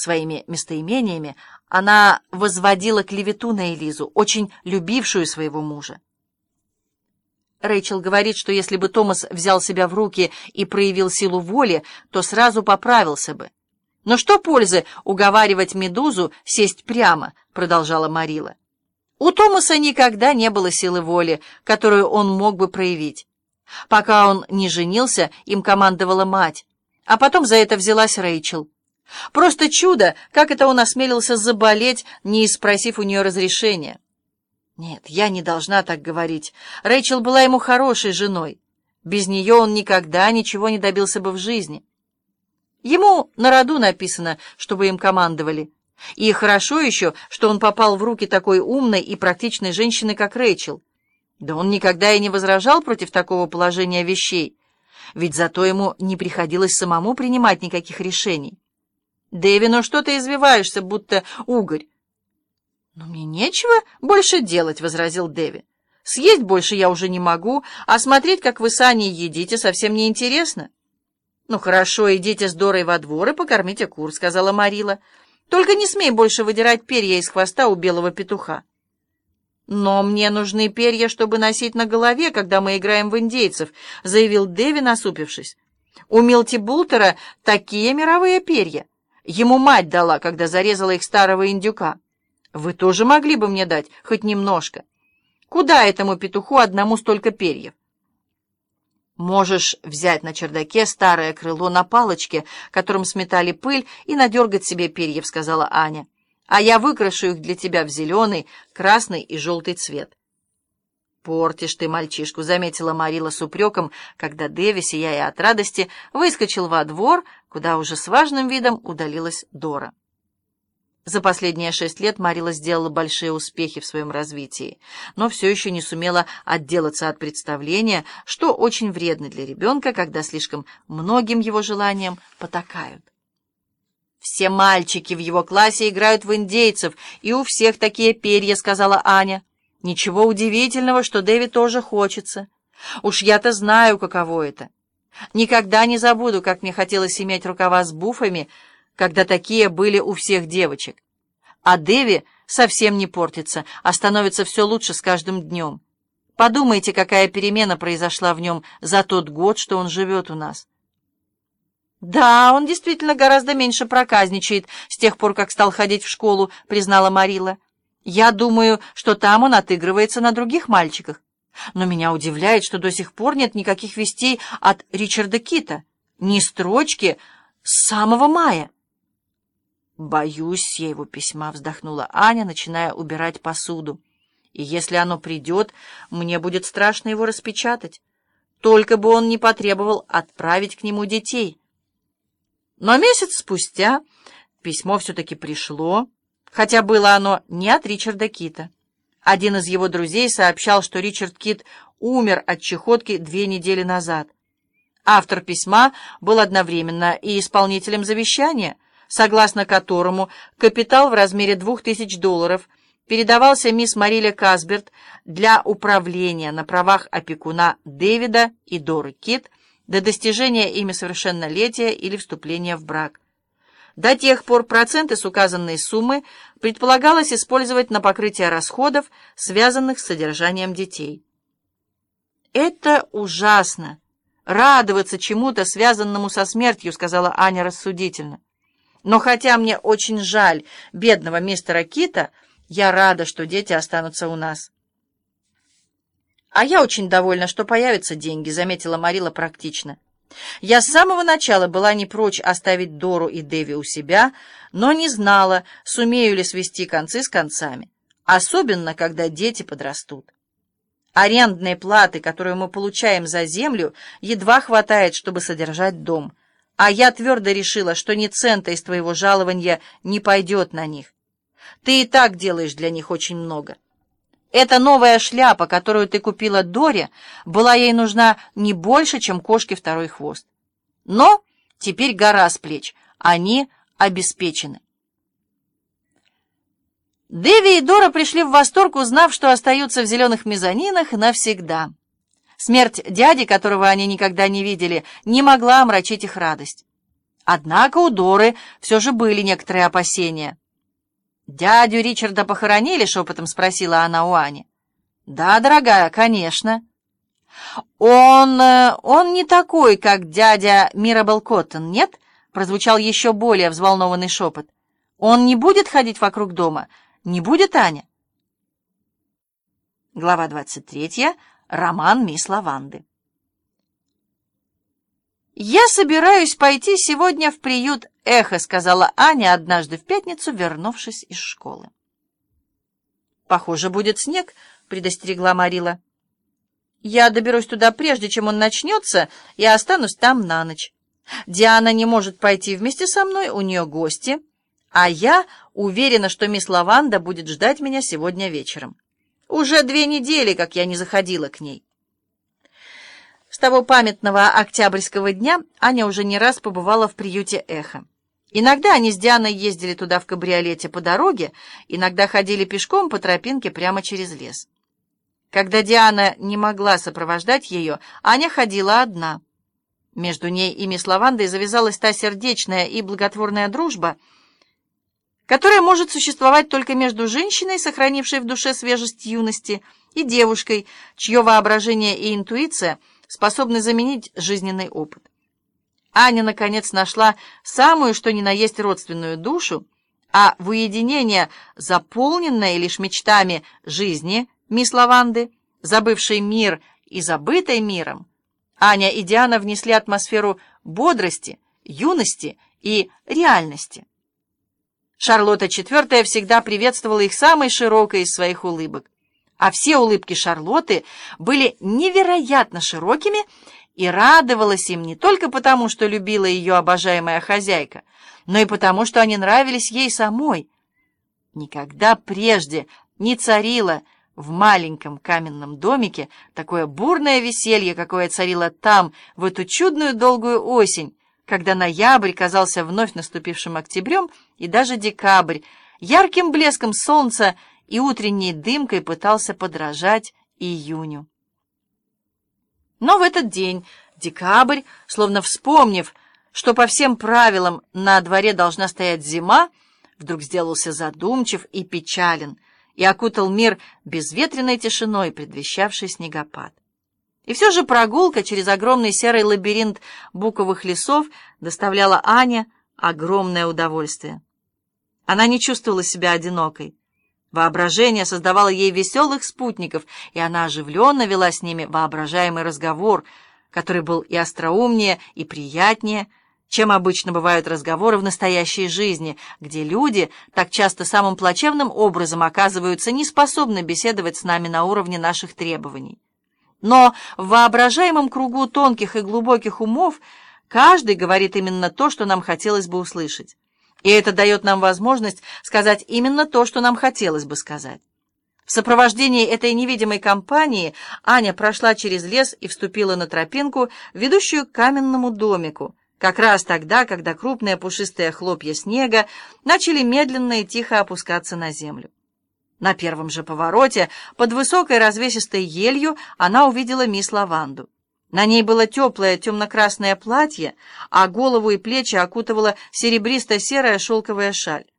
Своими местоимениями она возводила клевету на Элизу, очень любившую своего мужа. Рэйчел говорит, что если бы Томас взял себя в руки и проявил силу воли, то сразу поправился бы. «Но что пользы уговаривать Медузу сесть прямо?» — продолжала Марила. «У Томаса никогда не было силы воли, которую он мог бы проявить. Пока он не женился, им командовала мать, а потом за это взялась Рэйчел. Просто чудо, как это он осмелился заболеть, не спросив у нее разрешения». Нет, я не должна так говорить. Рэйчел была ему хорошей женой. Без нее он никогда ничего не добился бы в жизни. Ему на роду написано, чтобы им командовали. И хорошо еще, что он попал в руки такой умной и практичной женщины, как Рэйчел. Да он никогда и не возражал против такого положения вещей, ведь зато ему не приходилось самому принимать никаких решений. «Дэви, ну что ты извиваешься, будто угорь? «Но мне нечего больше делать», — возразил Дэви. «Съесть больше я уже не могу, а смотреть, как вы с Аней едите, совсем не интересно». «Ну хорошо, идите с Дорой во двор и покормите кур», — сказала Марила. «Только не смей больше выдирать перья из хвоста у белого петуха». «Но мне нужны перья, чтобы носить на голове, когда мы играем в индейцев», — заявил Дэви, насупившись. «У Милти Бултера такие мировые перья. Ему мать дала, когда зарезала их старого индюка». Вы тоже могли бы мне дать хоть немножко. Куда этому петуху одному столько перьев? Можешь взять на чердаке старое крыло на палочке, которым сметали пыль, и надергать себе перьев, сказала Аня. А я выкрашу их для тебя в зеленый, красный и желтый цвет. «Портишь ты мальчишку», — заметила Марила с упреком, когда Дэви, сияя от радости, выскочил во двор, куда уже с важным видом удалилась Дора. За последние шесть лет Марила сделала большие успехи в своем развитии, но все еще не сумела отделаться от представления, что очень вредно для ребенка, когда слишком многим его желаниям потакают. «Все мальчики в его классе играют в индейцев, и у всех такие перья», — сказала Аня. «Ничего удивительного, что Дэви тоже хочется. Уж я-то знаю, каково это. Никогда не забуду, как мне хотелось иметь рукава с буфами, — когда такие были у всех девочек. А Деви совсем не портится, а становится все лучше с каждым днем. Подумайте, какая перемена произошла в нем за тот год, что он живет у нас. «Да, он действительно гораздо меньше проказничает с тех пор, как стал ходить в школу», — признала Марила. «Я думаю, что там он отыгрывается на других мальчиках. Но меня удивляет, что до сих пор нет никаких вестей от Ричарда Кита, ни строчки с самого мая». «Боюсь я его письма», — вздохнула Аня, начиная убирать посуду. «И если оно придет, мне будет страшно его распечатать. Только бы он не потребовал отправить к нему детей». Но месяц спустя письмо все-таки пришло, хотя было оно не от Ричарда Кита. Один из его друзей сообщал, что Ричард Кит умер от чехотки две недели назад. Автор письма был одновременно и исполнителем завещания — согласно которому капитал в размере 2000 долларов передавался мисс Мариле Касберт для управления на правах опекуна Дэвида и Доры Кит до достижения ими совершеннолетия или вступления в брак. До тех пор проценты с указанной суммы предполагалось использовать на покрытие расходов, связанных с содержанием детей. «Это ужасно! Радоваться чему-то, связанному со смертью», — сказала Аня рассудительно. Но хотя мне очень жаль бедного мистера Кита, я рада, что дети останутся у нас. «А я очень довольна, что появятся деньги», — заметила Марила практично. «Я с самого начала была не прочь оставить Дору и Деви у себя, но не знала, сумею ли свести концы с концами, особенно когда дети подрастут. Арендные платы, которую мы получаем за землю, едва хватает, чтобы содержать дом» а я твердо решила, что ни цента из твоего жалования не пойдет на них. Ты и так делаешь для них очень много. Эта новая шляпа, которую ты купила Доре, была ей нужна не больше, чем кошке второй хвост. Но теперь гора с плеч, они обеспечены. Дэви и Дора пришли в восторг, узнав, что остаются в зеленых мезонинах навсегда. Смерть дяди, которого они никогда не видели, не могла омрачить их радость. Однако у Доры все же были некоторые опасения. «Дядю Ричарда похоронили?» — шепотом спросила она у Ани. «Да, дорогая, конечно». «Он... Э, он не такой, как дядя Мирабел Коттон, нет?» — прозвучал еще более взволнованный шепот. «Он не будет ходить вокруг дома? Не будет, Аня?» Глава двадцать третья. Роман мисс Лаванды. «Я собираюсь пойти сегодня в приют «Эхо», — сказала Аня однажды в пятницу, вернувшись из школы. «Похоже, будет снег», — предостерегла Марила. «Я доберусь туда прежде, чем он начнется, и останусь там на ночь. Диана не может пойти вместе со мной, у нее гости, а я уверена, что мисс Лаванда будет ждать меня сегодня вечером. Уже две недели, как я не заходила к ней». С того памятного октябрьского дня Аня уже не раз побывала в приюте «Эхо». Иногда они с Дианой ездили туда в кабриолете по дороге, иногда ходили пешком по тропинке прямо через лес. Когда Диана не могла сопровождать ее, Аня ходила одна. Между ней и мисс Лавандой завязалась та сердечная и благотворная дружба, которая может существовать только между женщиной, сохранившей в душе свежесть юности, и девушкой, чье воображение и интуиция – способный заменить жизненный опыт. Аня, наконец, нашла самую, что ни на есть родственную душу, а в уединение, заполненное лишь мечтами жизни мисс Лаванды, забывшей мир и забытой миром, Аня и Диана внесли атмосферу бодрости, юности и реальности. Шарлотта IV всегда приветствовала их самой широкой из своих улыбок а все улыбки Шарлотты были невероятно широкими, и радовалась им не только потому, что любила ее обожаемая хозяйка, но и потому, что они нравились ей самой. Никогда прежде не царило в маленьком каменном домике такое бурное веселье, какое царило там в эту чудную долгую осень, когда ноябрь казался вновь наступившим октябрем и даже декабрь, ярким блеском солнца и утренней дымкой пытался подражать июню. Но в этот день, декабрь, словно вспомнив, что по всем правилам на дворе должна стоять зима, вдруг сделался задумчив и печален и окутал мир безветренной тишиной, предвещавшей снегопад. И все же прогулка через огромный серый лабиринт буковых лесов доставляла Ане огромное удовольствие. Она не чувствовала себя одинокой. Воображение создавало ей веселых спутников, и она оживленно вела с ними воображаемый разговор, который был и остроумнее, и приятнее, чем обычно бывают разговоры в настоящей жизни, где люди так часто самым плачевным образом оказываются неспособны беседовать с нами на уровне наших требований. Но в воображаемом кругу тонких и глубоких умов каждый говорит именно то, что нам хотелось бы услышать. И это дает нам возможность сказать именно то, что нам хотелось бы сказать. В сопровождении этой невидимой компании Аня прошла через лес и вступила на тропинку, ведущую к каменному домику, как раз тогда, когда крупные пушистые хлопья снега начали медленно и тихо опускаться на землю. На первом же повороте, под высокой развесистой елью, она увидела мисс Лаванду. На ней было теплое темно-красное платье, а голову и плечи окутывала серебристо-серая шелковая шаль.